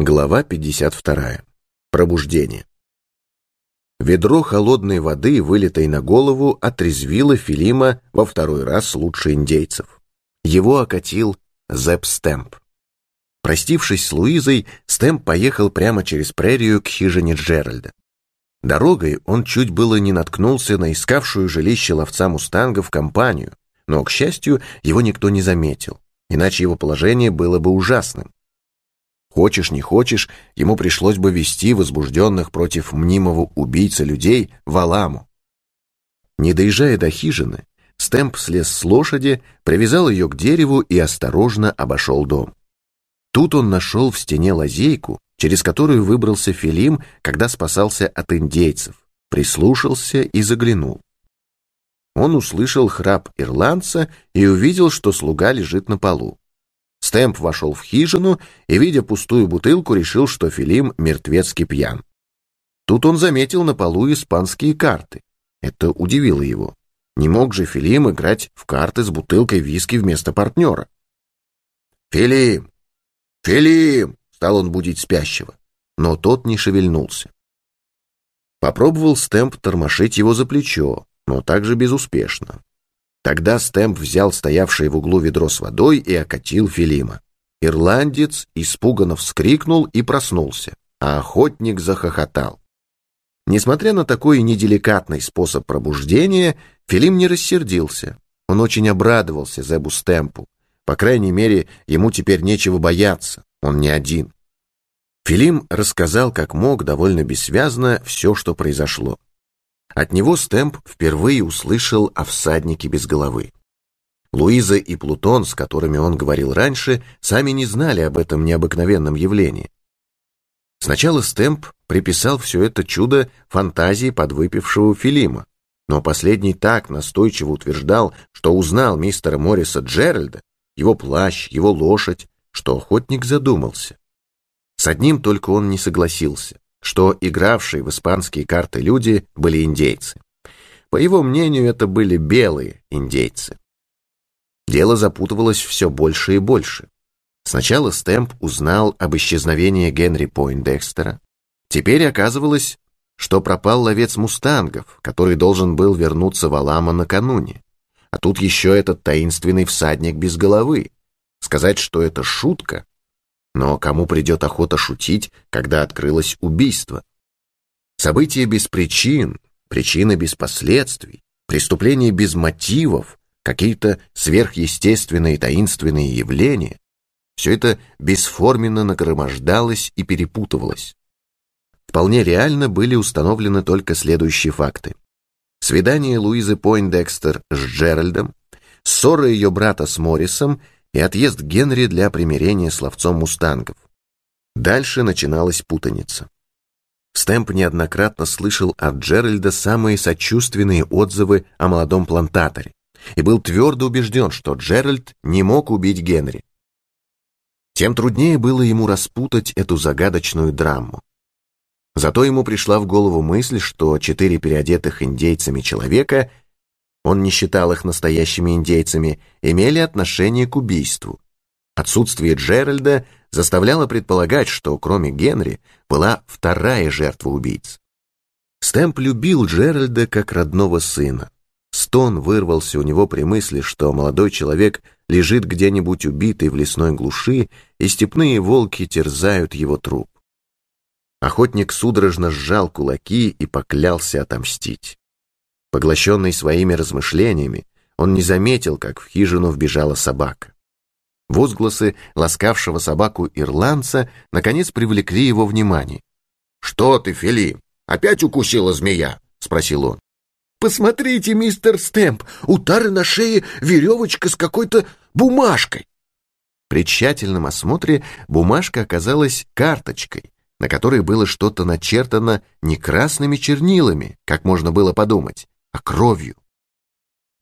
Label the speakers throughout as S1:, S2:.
S1: Глава 52. Пробуждение. Ведро холодной воды, вылитой на голову, отрезвило Филима во второй раз лучше индейцев. Его окатил Зепп Стэмп. Простившись с Луизой, Стэмп поехал прямо через прерию к хижине Джеральда. Дорогой он чуть было не наткнулся на искавшую жилище ловца мустангов компанию, но, к счастью, его никто не заметил, иначе его положение было бы ужасным. Хочешь, не хочешь, ему пришлось бы вести возбужденных против мнимого убийцы людей в Аламу. Не доезжая до хижины, Стэмп слез с лошади, привязал ее к дереву и осторожно обошел дом. Тут он нашел в стене лазейку, через которую выбрался Филим, когда спасался от индейцев, прислушался и заглянул. Он услышал храп ирландца и увидел, что слуга лежит на полу. Стэмп вошел в хижину и, видя пустую бутылку, решил, что Филим мертвецки пьян. Тут он заметил на полу испанские карты. Это удивило его. Не мог же Филим играть в карты с бутылкой виски вместо партнера. «Филим! Филим!» — стал он будить спящего. Но тот не шевельнулся. Попробовал Стэмп тормошить его за плечо, но также безуспешно. Тогда Стэмп взял стоявшее в углу ведро с водой и окатил Филима. Ирландец испуганно вскрикнул и проснулся, а охотник захохотал. Несмотря на такой неделикатный способ пробуждения, Филим не рассердился. Он очень обрадовался Зебу Стэмпу. По крайней мере, ему теперь нечего бояться, он не один. Филим рассказал как мог довольно бессвязно все, что произошло. От него Стэмп впервые услышал о всаднике без головы. Луиза и Плутон, с которыми он говорил раньше, сами не знали об этом необыкновенном явлении. Сначала Стэмп приписал все это чудо фантазии подвыпившего Филима, но последний так настойчиво утверждал, что узнал мистера Морриса Джеральда, его плащ, его лошадь, что охотник задумался. С одним только он не согласился что игравшие в испанские карты люди были индейцы. По его мнению, это были белые индейцы. Дело запутывалось все больше и больше. Сначала Стэмп узнал об исчезновении Генри Пойндекстера. Теперь оказывалось, что пропал ловец мустангов, который должен был вернуться в Алама накануне. А тут еще этот таинственный всадник без головы. Сказать, что это шутка, но кому придет охота шутить, когда открылось убийство? События без причин, причины без последствий, преступления без мотивов, какие-то сверхъестественные таинственные явления — все это бесформенно нагромождалось и перепутывалось. Вполне реально были установлены только следующие факты. Свидание Луизы Пойндекстер с Джеральдом, ссора ее брата с Моррисом — и отъезд Генри для примирения с ловцом мустангов. Дальше начиналась путаница. Стэмп неоднократно слышал от Джеральда самые сочувственные отзывы о молодом плантаторе и был твердо убежден, что Джеральд не мог убить Генри. Тем труднее было ему распутать эту загадочную драму. Зато ему пришла в голову мысль, что четыре переодетых индейцами человека он не считал их настоящими индейцами, имели отношение к убийству. Отсутствие Джеральда заставляло предполагать, что кроме Генри была вторая жертва убийц. Стэмп любил Джеральда как родного сына. Стон вырвался у него при мысли, что молодой человек лежит где-нибудь убитый в лесной глуши, и степные волки терзают его труп. Охотник судорожно сжал кулаки и поклялся отомстить. Поглощенный своими размышлениями, он не заметил, как в хижину вбежала собака. Возгласы ласкавшего собаку ирландца наконец привлекли его внимание. «Что ты, Филипп, опять укусила змея?» — спросил он.
S2: «Посмотрите, мистер Стэмп, у Тары на шее веревочка с какой-то бумажкой».
S1: При тщательном осмотре бумажка оказалась карточкой, на которой было что-то начертано не красными чернилами, как можно было подумать, а кровью.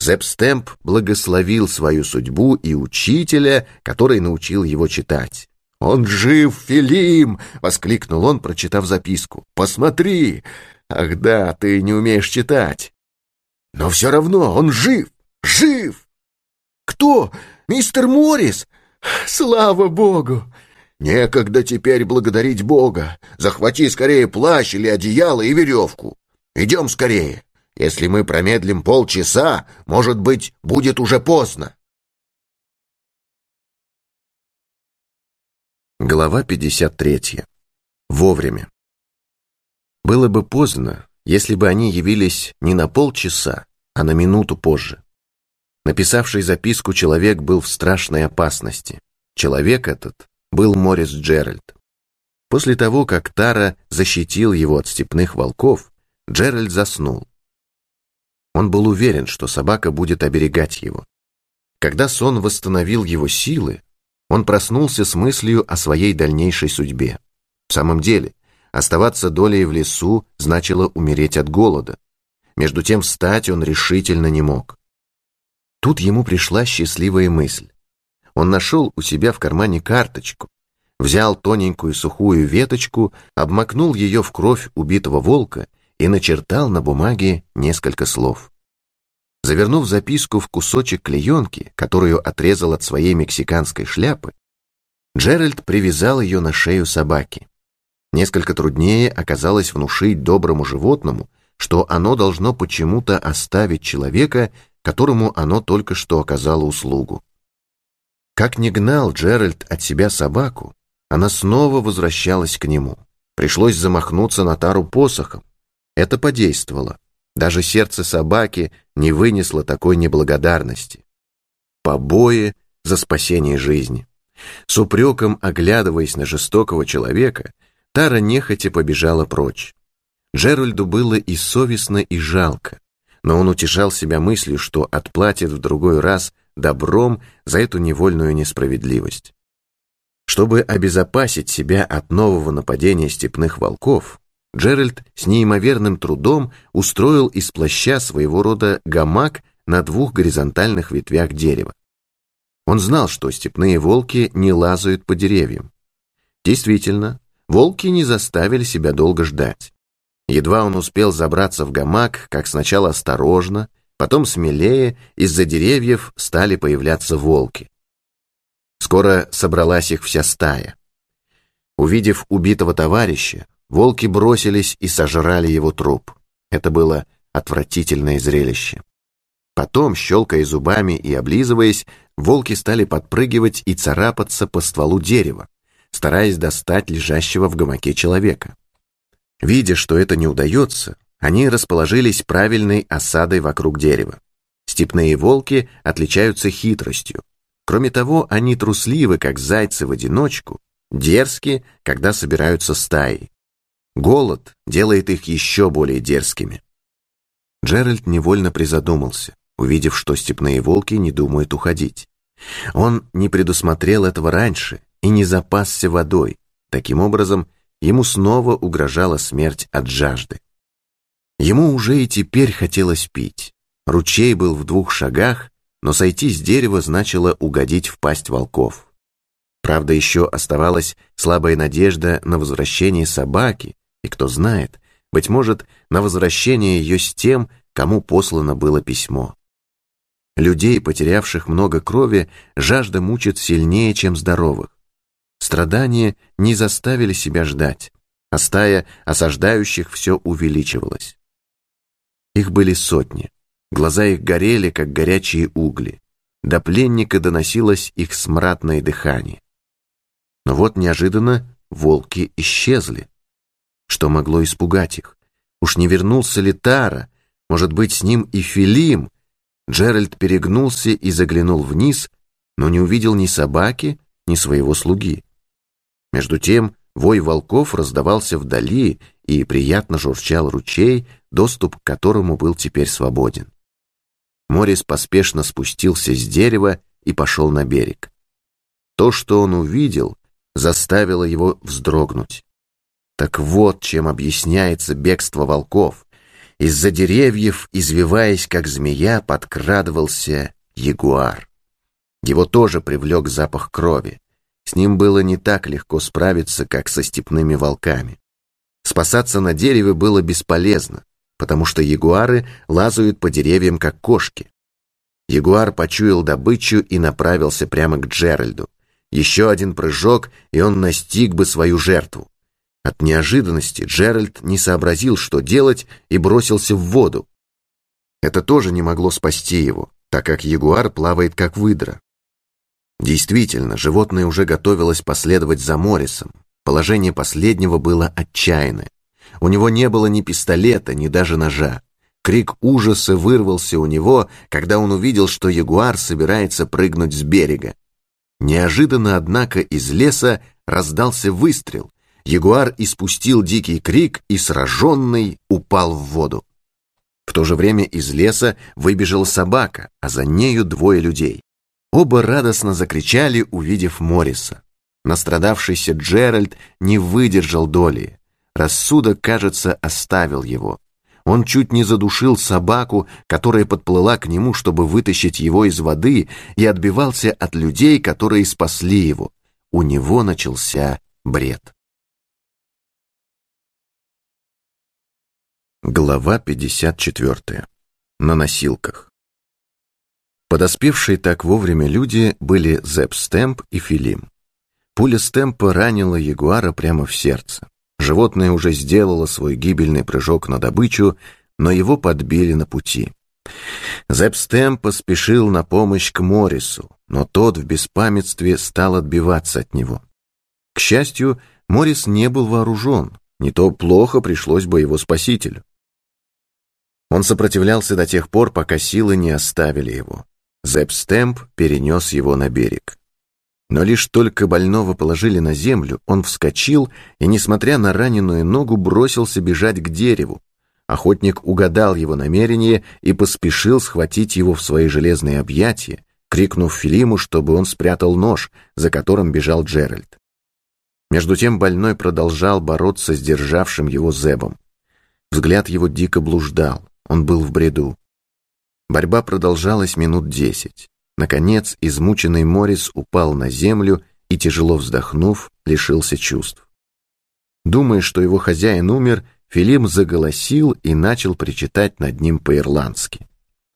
S1: Зепстемп благословил свою судьбу и учителя, который научил его читать. «Он жив, Филим!» — воскликнул он, прочитав записку. «Посмотри! Ах да, ты не умеешь читать!» «Но все равно он жив! Жив!»
S2: «Кто? Мистер Моррис? Слава богу! некогда теперь благодарить Бога. Захвати скорее плащ или одеяло и веревку. Идем скорее. Если мы промедлим полчаса, может быть, будет уже поздно.
S1: Глава 53. Вовремя. Было бы поздно, если бы они явились не на полчаса, а на минуту позже. Написавший записку человек был в страшной опасности. Человек этот был Морис Джеральд. После того, как Тара защитил его от степных волков, Джеральд заснул. Он был уверен, что собака будет оберегать его. Когда сон восстановил его силы, он проснулся с мыслью о своей дальнейшей судьбе. В самом деле, оставаться долей в лесу значило умереть от голода. Между тем встать он решительно не мог. Тут ему пришла счастливая мысль. Он нашел у себя в кармане карточку, взял тоненькую сухую веточку, обмакнул ее в кровь убитого волка и начертал на бумаге несколько слов. Завернув записку в кусочек клеенки, которую отрезал от своей мексиканской шляпы, Джеральд привязал ее на шею собаки. Несколько труднее оказалось внушить доброму животному, что оно должно почему-то оставить человека, которому оно только что оказало услугу. Как не гнал Джеральд от себя собаку, она снова возвращалась к нему. Пришлось замахнуться на тару посохом. Это подействовало. Даже сердце собаки не вынесло такой неблагодарности. Побои за спасение жизни. С упреком, оглядываясь на жестокого человека, Тара нехотя побежала прочь. Джеральду было и совестно, и жалко, но он утешал себя мыслью, что отплатит в другой раз добром за эту невольную несправедливость. Чтобы обезопасить себя от нового нападения степных волков, Джеральд с неимоверным трудом устроил из плаща своего рода гамак на двух горизонтальных ветвях дерева. Он знал, что степные волки не лазают по деревьям. Действительно, волки не заставили себя долго ждать. Едва он успел забраться в гамак, как сначала осторожно, потом смелее, из-за деревьев стали появляться волки. Скоро собралась их вся стая. Увидев убитого товарища, волки бросились и сожрали его труп. Это было отвратительное зрелище. Потом, щелкая зубами и облизываясь, волки стали подпрыгивать и царапаться по стволу дерева, стараясь достать лежащего в гамаке человека. Видя, что это не удается, они расположились правильной осадой вокруг дерева. Степные волки отличаются хитростью. Кроме того, они трусливы, как зайцы в одиночку, дерзки, когда собираются стаи. Голод делает их еще более дерзкими. Джеральд невольно призадумался, увидев, что степные волки не думают уходить. Он не предусмотрел этого раньше и не запасся водой. Таким образом, ему снова угрожала смерть от жажды. Ему уже и теперь хотелось пить. Ручей был в двух шагах, но сойти с дерева значило угодить в пасть волков. Правда, еще оставалась слабая надежда на возвращение собаки, и кто знает, быть может, на возвращение ее с тем, кому послано было письмо. Людей, потерявших много крови, жажда мучит сильнее, чем здоровых. Страдания не заставили себя ждать, а стая осаждающих все увеличивалась. Их были сотни. Глаза их горели, как горячие угли. До пленника доносилось их смрадное дыхание. Но вот неожиданно волки исчезли. Что могло испугать их? Уж не вернулся ли Тара? Может быть, с ним и Филим? Джеральд перегнулся и заглянул вниз, но не увидел ни собаки, ни своего слуги. Между тем вой волков раздавался вдали, и приятно журчал ручей, доступ к которому был теперь свободен. Морис поспешно спустился с дерева и пошел на берег. То, что он увидел, заставило его вздрогнуть. Так вот, чем объясняется бегство волков. Из-за деревьев, извиваясь как змея, подкрадывался ягуар. Его тоже привлек запах крови. С ним было не так легко справиться, как со степными волками. Спасаться на дереве было бесполезно, потому что ягуары лазают по деревьям, как кошки. Ягуар почуял добычу и направился прямо к Джеральду. Еще один прыжок, и он настиг бы свою жертву. От неожиданности Джеральд не сообразил, что делать, и бросился в воду. Это тоже не могло спасти его, так как ягуар плавает как выдра. Действительно, животное уже готовилось последовать за Моррисом. Положение последнего было отчаянное. У него не было ни пистолета, ни даже ножа. Крик ужаса вырвался у него, когда он увидел, что ягуар собирается прыгнуть с берега. Неожиданно, однако, из леса раздался выстрел, Ягуар испустил дикий крик и, сраженный, упал в воду. В то же время из леса выбежала собака, а за нею двое людей. Оба радостно закричали, увидев Морриса. Настрадавшийся Джеральд не выдержал доли. Рассудок, кажется, оставил его. Он чуть не задушил собаку, которая подплыла к нему, чтобы вытащить его из воды, и отбивался от людей, которые спасли его. У него начался бред. Глава 54. На носилках. Подоспевшие так вовремя люди были Зепп Стэмп и Филим. Пуля Стэмпа ранила ягуара прямо в сердце. Животное уже сделало свой гибельный прыжок на добычу, но его подбили на пути. Зепп Стэмп поспешил на помощь к Моррису, но тот в беспамятстве стал отбиваться от него. К счастью, Моррис не был вооружен, не то плохо пришлось бы его спасителю. Он сопротивлялся до тех пор, пока силы не оставили его. Зепп Стэмп перенес его на берег. Но лишь только больного положили на землю, он вскочил и, несмотря на раненую ногу, бросился бежать к дереву. Охотник угадал его намерение и поспешил схватить его в свои железные объятия, крикнув Филиму, чтобы он спрятал нож, за которым бежал Джеральд. Между тем больной продолжал бороться с державшим его Зебом. Взгляд его дико блуждал. Он был в бреду. Борьба продолжалась минут десять. Наконец, измученный Морис упал на землю и, тяжело вздохнув, лишился чувств. Думая, что его хозяин умер, Филим заголосил и начал причитать над ним по-ирландски.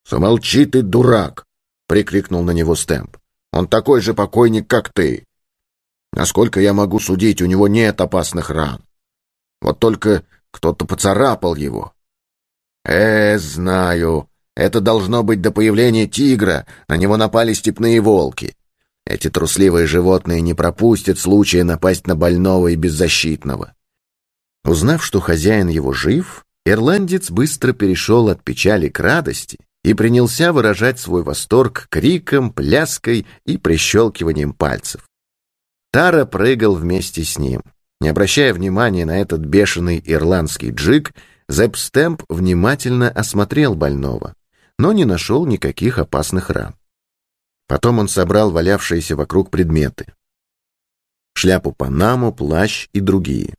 S1: «Замолчи ты, дурак!» — прикрикнул на него Стэмп. «Он такой же покойник, как ты. Насколько я могу судить, у него нет опасных ран. Вот только кто-то поцарапал его. «Э, знаю. Это должно быть до появления тигра. На него напали степные волки. Эти трусливые животные не пропустят случая напасть на больного и беззащитного». Узнав, что хозяин его жив, ирландец быстро перешел от печали к радости и принялся выражать свой восторг криком, пляской и прищелкиванием пальцев. Тара прыгал вместе с ним. Не обращая внимания на этот бешеный ирландский джиг, Зепстемп внимательно осмотрел больного, но не нашел никаких опасных ран. Потом он собрал валявшиеся вокруг предметы. Шляпу Панаму, плащ и другие.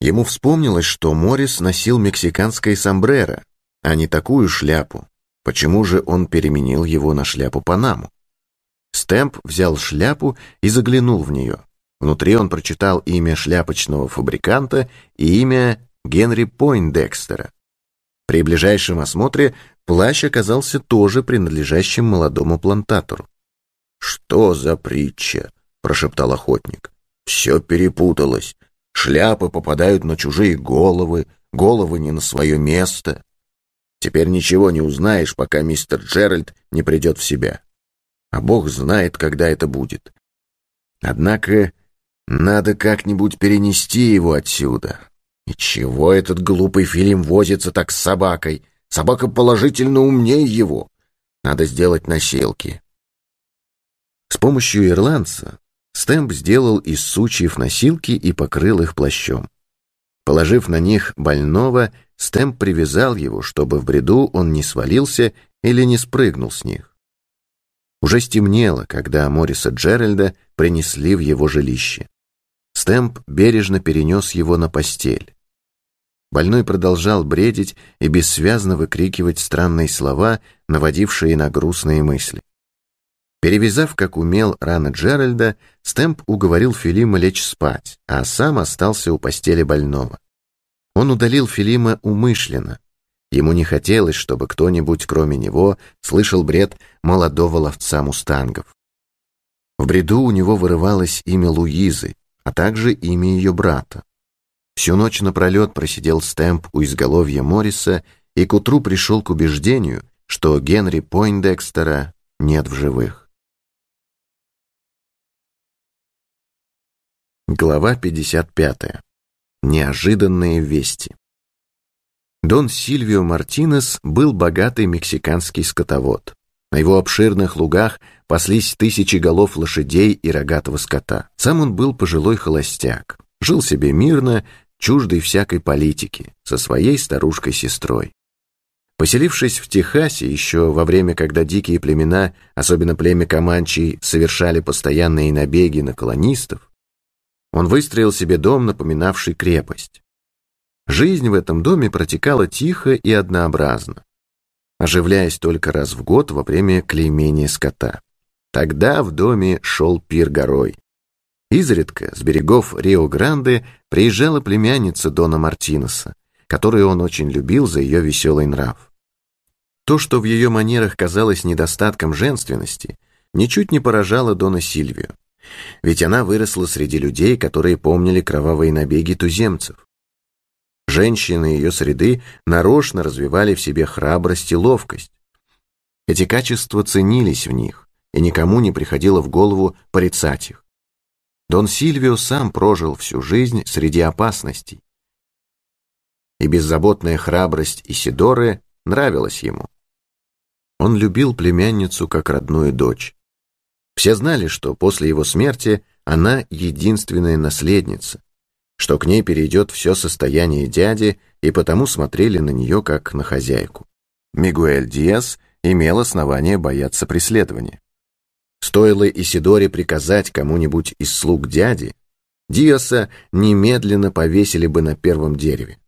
S1: Ему вспомнилось, что Моррис носил мексиканское сомбреро, а не такую шляпу. Почему же он переменил его на шляпу Панаму? Стэмп взял шляпу и заглянул в нее. Внутри он прочитал имя шляпочного фабриканта и имя Генри Пойндекстера. При ближайшем осмотре плащ оказался тоже принадлежащим молодому плантатору. «Что за притча?» — прошептал охотник. «Все перепуталось. Шляпы попадают на чужие головы, головы не на свое место. Теперь ничего не узнаешь, пока мистер Джеральд не придет в себя. А Бог знает, когда это будет. Однако надо как-нибудь перенести его отсюда, и чего этот глупый Филим возится так с собакой? Собака положительно умнее его. Надо сделать носилки. С помощью ирландца Стэмп сделал из сучьев носилки и покрыл их плащом. Положив на них больного, Стэмп привязал его, чтобы в бреду он не свалился или не спрыгнул с них. Уже стемнело, когда Мориса Джеральда принесли в его жилище. Стэмп бережно перенес его на постель. Больной продолжал бредить и бессвязно выкрикивать странные слова, наводившие на грустные мысли. Перевязав, как умел, раны Джеральда, Стэмп уговорил Филима лечь спать, а сам остался у постели больного. Он удалил Филима умышленно. Ему не хотелось, чтобы кто-нибудь, кроме него, слышал бред молодого ловца мустангов. В бреду у него вырывалось имя Луизы, а также имя ее брата. Всю ночь напролет просидел Стэмп у изголовья Морриса и к утру пришел к убеждению, что Генри Пойндекстера нет в живых. Глава 55. Неожиданные вести. Дон Сильвио Мартинес был богатый мексиканский скотовод. На его обширных лугах паслись тысячи голов лошадей и рогатого скота. Сам он был пожилой холостяк. Жил себе мирно, чуждый всякой политики, со своей старушкой-сестрой. Поселившись в Техасе еще во время, когда дикие племена, особенно племя Команчей, совершали постоянные набеги на колонистов, он выстроил себе дом, напоминавший крепость. Жизнь в этом доме протекала тихо и однообразно, оживляясь только раз в год во время клеймения скота. Тогда в доме шел пир горой. Изредка с берегов Рио-Гранде приезжала племянница Дона Мартинеса, которую он очень любил за ее веселый нрав. То, что в ее манерах казалось недостатком женственности, ничуть не поражало Дона Сильвию. Ведь она выросла среди людей, которые помнили кровавые набеги туземцев. Женщины ее среды нарочно развивали в себе храбрость и ловкость. Эти качества ценились в них, и никому не приходило в голову порицать их. Дон Сильвио сам прожил всю жизнь среди опасностей. И беззаботная храбрость Исидоры нравилась ему. Он любил племянницу как родную дочь. Все знали, что после его смерти она единственная наследница, что к ней перейдет все состояние дяди, и потому смотрели на нее как на хозяйку. Мигуэль Диас имел основание бояться преследования. Стоило Исидоре приказать кому-нибудь из слуг дяди, Диаса немедленно повесили бы на первом дереве.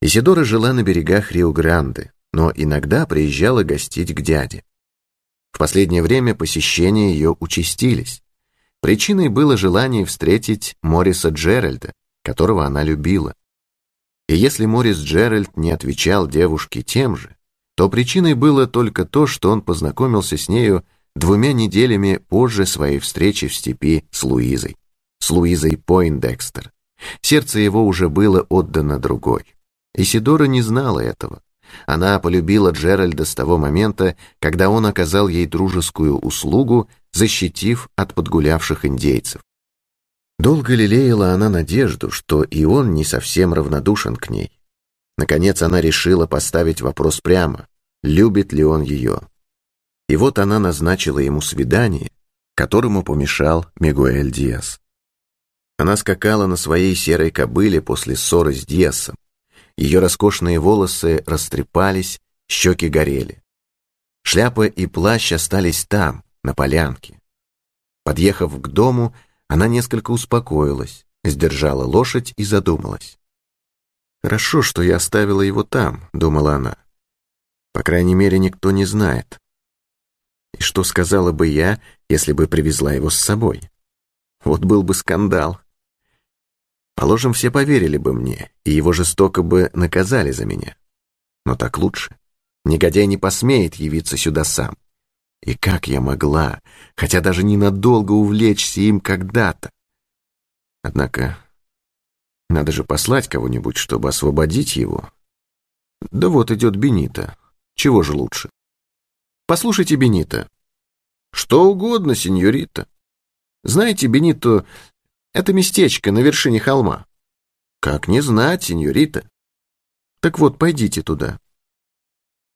S1: Исидора жила на берегах Рио-Гранде, но иногда приезжала гостить к дяде. В последнее время посещения ее участились. Причиной было желание встретить Мориса Джеральда, которого она любила. И если Морис Джеральд не отвечал девушке тем же, то причиной было только то, что он познакомился с нею двумя неделями позже своей встречи в степи с Луизой, с Луизой Пойндекстер. Сердце его уже было отдано другой. Исидора не знала этого. Она полюбила Джеральда с того момента, когда он оказал ей дружескую услугу, защитив от подгулявших индейцев. Долго лелеяла она надежду, что и он не совсем равнодушен к ней. Наконец она решила поставить вопрос прямо, любит ли он ее. И вот она назначила ему свидание, которому помешал Мигуэль Диас. Она скакала на своей серой кобыле после ссоры с Диасом. Ее роскошные волосы растрепались, щеки горели. Шляпа и плащ остались там, на полянке. Подъехав к дому, она несколько успокоилась, сдержала лошадь и задумалась. «Хорошо, что я оставила его там», — думала она. «По крайней мере, никто не знает. И что сказала бы я, если бы привезла его с собой? Вот был бы скандал. Положим, все поверили бы мне, и его жестоко бы наказали за меня. Но так лучше. Негодяй не посмеет явиться сюда сам. И как я могла, хотя даже ненадолго увлечься им когда-то? Однако, надо же послать кого-нибудь, чтобы освободить его. Да вот идет Бенита. Чего же лучше? Послушайте, Бенита. Что угодно, сеньорита. Знаете, Бенито, это местечко на вершине холма. Как не знать, сеньорита. Так вот, пойдите туда.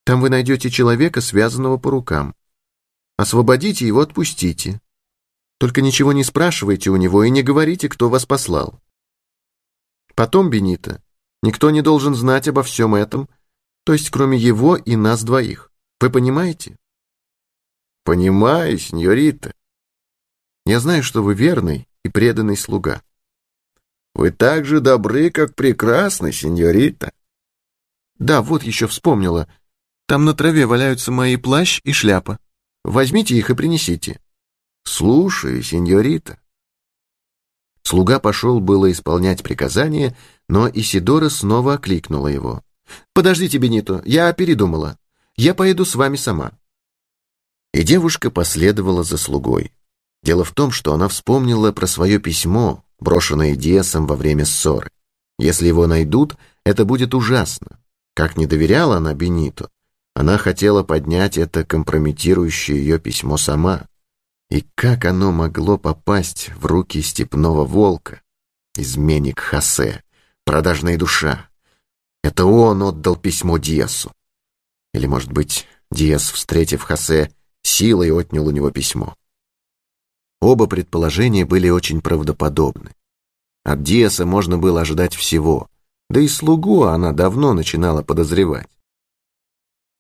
S1: Там вы найдете человека, связанного по рукам. Освободите его, отпустите. Только ничего не спрашивайте у него и не говорите, кто вас послал. Потом, Бенита, никто не должен знать обо всем этом, то есть кроме его и нас двоих. Вы понимаете? Понимаю, сеньорита. Я знаю, что вы верный и преданный слуга. Вы так же добры, как прекрасны, сеньорита. Да, вот еще вспомнила. Там на траве валяются мои плащ и шляпа. Возьмите их и принесите. Слушаю, сеньорита. Слуга пошел было исполнять приказание, но Исидора снова окликнула его. «Подождите, Бенито, я передумала. Я поеду с вами сама». И девушка последовала за слугой. Дело в том, что она вспомнила про свое письмо, брошенное Диасом во время ссоры. Если его найдут, это будет ужасно. Как не доверяла она Бениту, она хотела поднять это компрометирующее ее письмо сама. И как оно могло попасть в руки степного волка? Изменник Хосе, продажная душа. Это он отдал письмо Диасу. Или, может быть, Диас, встретив Хосе, силой отнял у него письмо. Оба предположения были очень правдоподобны. От Диаса можно было ожидать всего, да и слугу она давно начинала подозревать.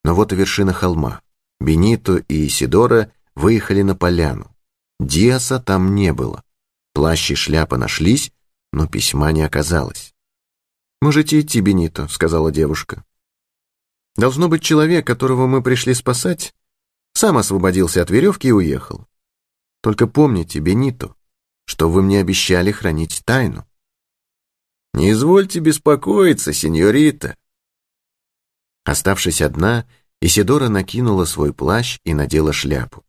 S1: Но вот и вершина холма. Бенито и Исидора выехали на поляну. Диаса там не было. Плащ и шляпа нашлись, но письма не оказалось. «Можете идти, Бенито», — сказала девушка. «Должно быть человек, которого мы пришли спасать, сам освободился от веревки и уехал. Только помните, Бенито, что вы мне обещали хранить тайну». «Не извольте беспокоиться, сеньорита». Оставшись одна, Исидора накинула свой плащ и надела шляпу.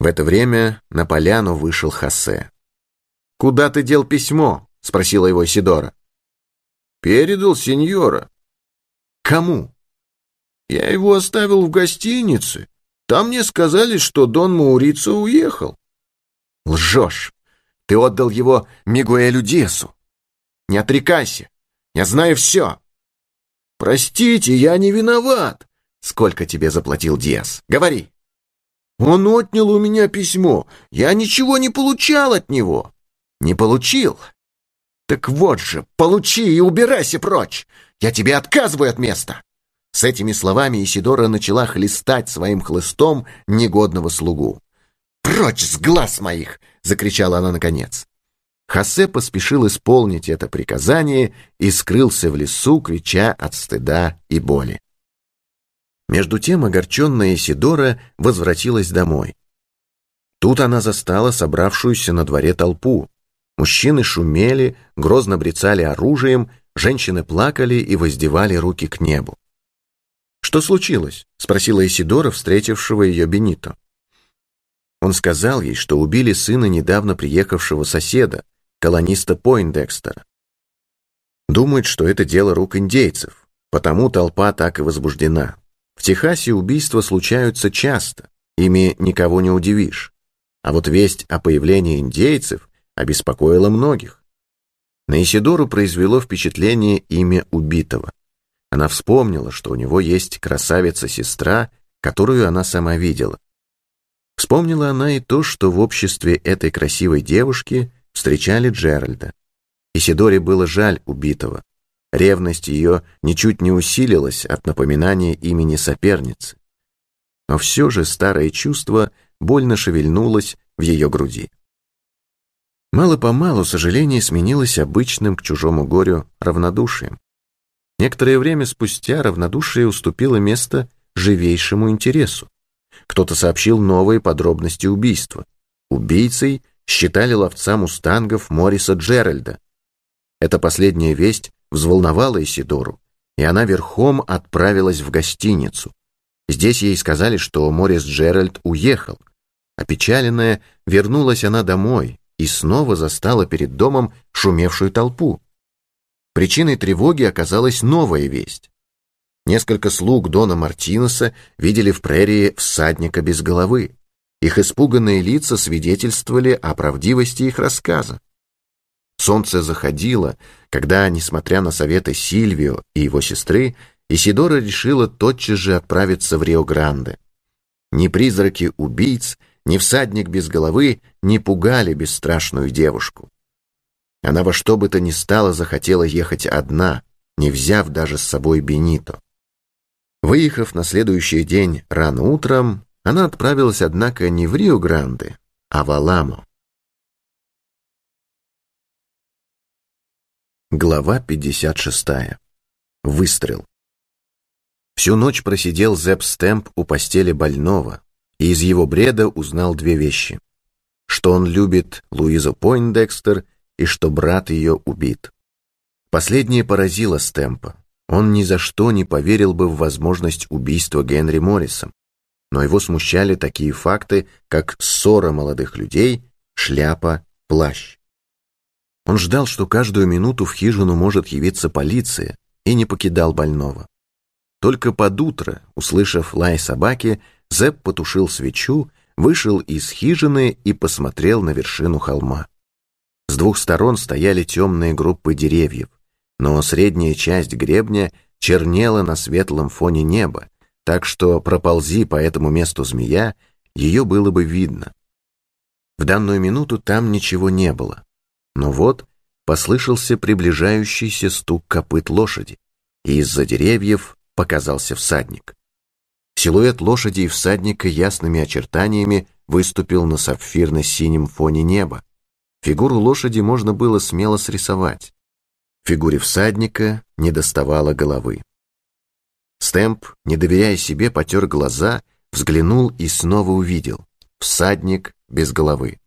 S1: В это время на поляну вышел Хосе. «Куда ты дел письмо?» — спросила его Исидора. «Передал сеньора». «Кому?» «Я его оставил в гостинице. Там мне сказали, что Дон Маурицо уехал». «Лжешь! Ты отдал его Мигуэлю Диасу. Не отрекайся, я знаю все». «Простите, я не виноват». «Сколько тебе заплатил Диас? Говори». Он отнял у меня письмо. Я ничего не получал от него. Не получил? Так вот же, получи и убирайся прочь. Я тебе отказываю от места. С этими словами Исидора начала хлестать своим хлыстом негодного слугу. «Прочь с глаз моих!» — закричала она наконец. Хосе поспешил исполнить это приказание и скрылся в лесу, крича от стыда и боли. Между тем огорченная Сидора возвратилась домой. Тут она застала собравшуюся на дворе толпу. Мужчины шумели, грозно брецали оружием, женщины плакали и воздевали руки к небу. «Что случилось?» — спросила Исидора, встретившего ее Бенито. Он сказал ей, что убили сына недавно приехавшего соседа, колониста Пойндекстера. Думает, что это дело рук индейцев, потому толпа так и возбуждена. В Техасе убийства случаются часто, ими никого не удивишь. А вот весть о появлении индейцев обеспокоила многих. На Исидору произвело впечатление имя убитого. Она вспомнила, что у него есть красавица-сестра, которую она сама видела. Вспомнила она и то, что в обществе этой красивой девушки встречали Джеральда. Исидоре было жаль убитого. Ревность ее ничуть не усилилась от напоминания имени соперницы. Но все же старое чувство больно шевельнулось в ее груди. Мало-помалу сожаление сменилось обычным к чужому горю равнодушием. Некоторое время спустя равнодушие уступило место живейшему интересу. Кто-то сообщил новые подробности убийства. Убийцей считали ловца мустангов Мориса Джеральда. Эта последняя весть взволновала Исидору, и она верхом отправилась в гостиницу. Здесь ей сказали, что Морис Джеральд уехал. Опечаленная, вернулась она домой и снова застала перед домом шумевшую толпу. Причиной тревоги оказалась новая весть. Несколько слуг Дона Мартинеса видели в прерии всадника без головы. Их испуганные лица свидетельствовали о правдивости их рассказа. Солнце заходило, когда, несмотря на советы Сильвио и его сестры, Исидора решила тотчас же отправиться в Рио-Гранде. Ни призраки убийц, ни всадник без головы не пугали бесстрашную девушку. Она во что бы то ни стало захотела ехать одна, не взяв даже с собой Бенито. Выехав на следующий день рано утром, она отправилась, однако, не в Рио-Гранде, а в Аламо. Глава 56. Выстрел. Всю ночь просидел Зепп Стэмп у постели больного, и из его бреда узнал две вещи. Что он любит Луизу Пойндекстер и что брат ее убит. Последнее поразило Стэмпа. Он ни за что не поверил бы в возможность убийства Генри Моррисом. но его смущали такие факты, как ссора молодых людей, шляпа, плащ. Он ждал, что каждую минуту в хижину может явиться полиция, и не покидал больного. Только под утро, услышав лай собаки, Зепп потушил свечу, вышел из хижины и посмотрел на вершину холма. С двух сторон стояли темные группы деревьев, но средняя часть гребня чернела на светлом фоне неба, так что проползи по этому месту змея, ее было бы видно. В данную минуту там ничего не было. Но вот послышался приближающийся стук копыт лошади, и из-за деревьев показался всадник. Силуэт лошади и всадника ясными очертаниями выступил на сапфирно-синем фоне неба. Фигуру лошади можно было смело срисовать. Фигуре всадника не доставало головы. Стэмп, не доверяя себе, потер глаза, взглянул и снова увидел. Всадник без головы.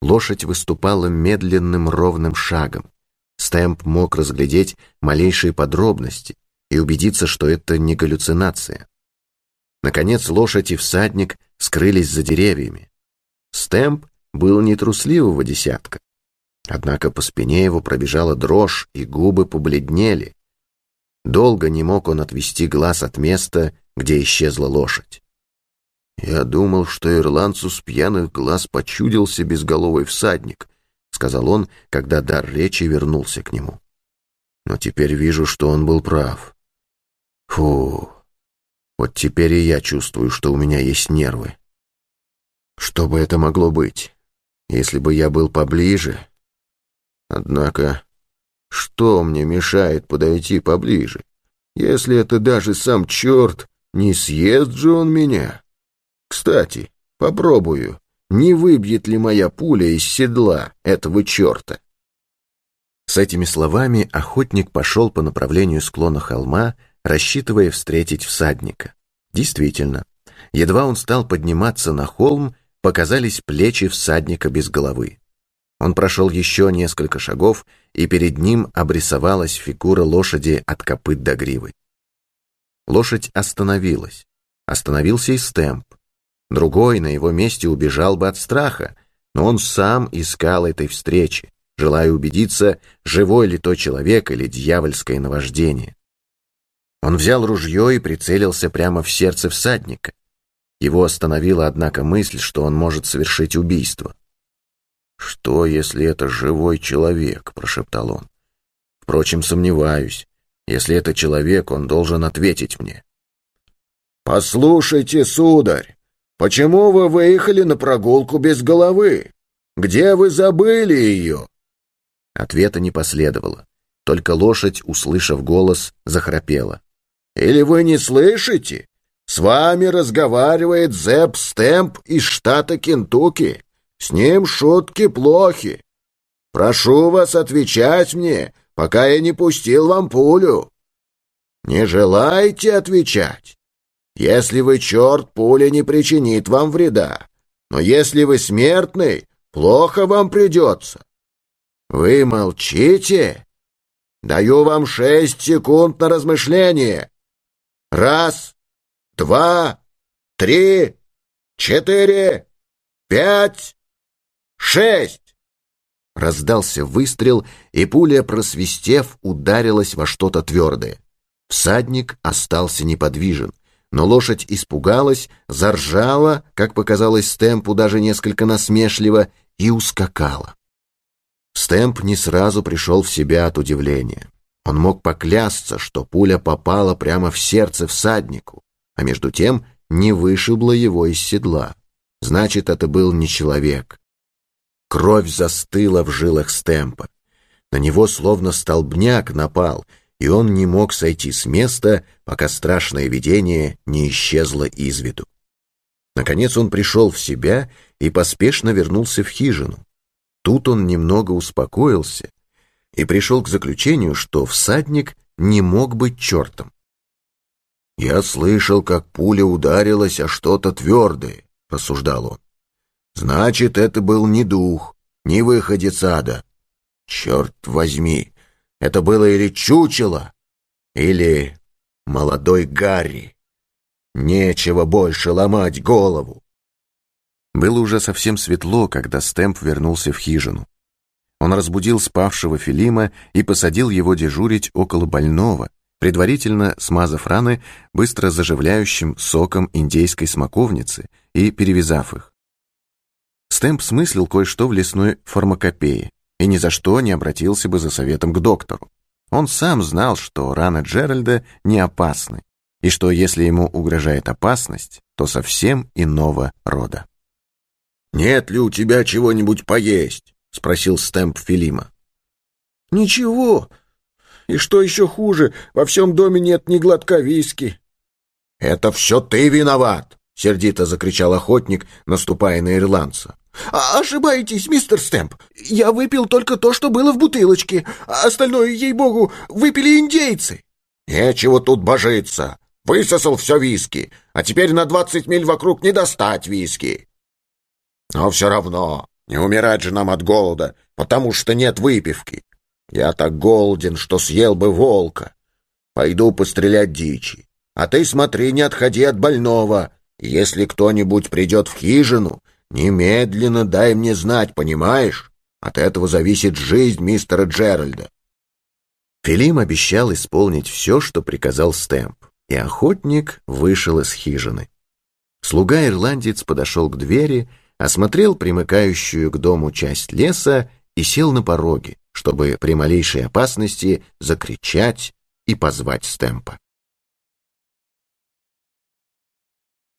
S1: Лошадь выступала медленным ровным шагом. Стэмп мог разглядеть малейшие подробности и убедиться, что это не галлюцинация. Наконец лошадь и всадник скрылись за деревьями. Стэмп был нетрусливого десятка. Однако по спине его пробежала дрожь, и губы побледнели. Долго не мог он отвести глаз от места, где исчезла лошадь. «Я думал, что ирландцу с пьяных глаз почудился безголовый всадник», — сказал он, когда дар речи вернулся к нему. «Но теперь вижу, что он был прав. Фу, вот теперь и я чувствую, что у меня есть нервы. Что бы это могло быть? Если бы я был поближе... Однако что мне мешает подойти поближе? Если это даже сам черт, не съест же он меня. Кстати, попробую, не выбьет ли моя пуля из седла этого черта. С этими словами охотник пошел по направлению склона холма, рассчитывая встретить всадника. Действительно, едва он стал подниматься на холм, показались плечи всадника без головы. Он прошел еще несколько шагов, и перед ним обрисовалась фигура лошади от копыт до гривы. Лошадь остановилась. Остановился и Стэмп. Другой на его месте убежал бы от страха, но он сам искал этой встречи, желая убедиться, живой ли то человек или дьявольское наваждение. Он взял ружье и прицелился прямо в сердце всадника. Его остановила, однако, мысль, что он может совершить убийство. «Что, если это живой человек?» — прошептал он. «Впрочем, сомневаюсь. Если это человек, он должен ответить мне».
S2: «Послушайте, сударь, почему вы выехали на прогулку без головы? Где вы забыли ее?»
S1: Ответа не последовало. Только лошадь, услышав голос, захрапела.
S2: «Или вы не слышите? С вами разговаривает Зепп Стэмп из штата Кентукки. С ним шутки плохи. Прошу вас отвечать мне, пока я не пустил вам пулю. Не желаете отвечать? Если вы черт, пуля не причинит вам вреда. Но если вы смертный, плохо вам придется. Вы молчите? Даю вам шесть секунд на размышление. Раз, два, три, четыре, пять, Шесть!» Раздался выстрел, и пуля, просвистев, ударилась во что-то твердое. Всадник остался неподвижен, но лошадь испугалась, заржала, как показалось Стэмпу даже несколько насмешливо, и ускакала. Стэмп не сразу пришел в себя от удивления. Он мог поклясться, что пуля попала прямо в сердце всаднику, а между тем не вышибла его из седла. Значит, это был не человек, Кровь застыла в жилах Стэмпа. На него словно столбняк напал, и он не мог сойти с места, пока страшное видение не исчезло из виду. Наконец он пришел в себя и поспешно вернулся в хижину. Тут он немного успокоился и пришел к заключению, что всадник не мог быть чертом. «Я слышал, как пуля ударилась о что-то твердое», — рассуждал он. Значит, это был не дух, не выходец ада. Черт возьми, это было или чучело, или молодой Гарри. Нечего больше ломать голову.
S1: Было уже совсем светло, когда Стэмп вернулся в хижину. Он разбудил спавшего Филима и посадил его дежурить около больного, предварительно смазав раны быстро заживляющим соком индейской смоковницы и перевязав их. Стэмп смыслил кое-что в лесной фармакопее и ни за что не обратился бы за советом к доктору. Он сам знал, что раны Джеральда не опасны, и что если ему угрожает опасность, то совсем иного рода.
S2: «Нет ли у тебя чего-нибудь поесть?» — спросил Стэмп Филима.
S3: «Ничего. И что еще хуже, во всем доме нет ни глотка виски».
S2: «Это все ты виноват!» — сердито закричал охотник, наступая на ирландца.
S3: А «Ошибаетесь, мистер Стэмп. Я выпил только то, что было в бутылочке, а остальное, ей-богу, выпили индейцы».
S2: «Нечего тут божиться. Высосал все виски, а теперь на двадцать миль вокруг не достать виски. Но все равно, не умирать же нам от голода, потому что нет выпивки. Я так голоден, что съел бы волка. Пойду пострелять дичи. А ты смотри, не отходи от больного. Если кто-нибудь придет в хижину, немедленно дай мне знать, понимаешь? От этого зависит жизнь мистера Джеральда.
S1: Филим обещал исполнить все, что приказал Стэмп и охотник вышел из хижины. Слуга-ирландец подошел к двери, осмотрел примыкающую к дому часть леса и сел на пороге, чтобы при малейшей опасности закричать и позвать Стэмпа.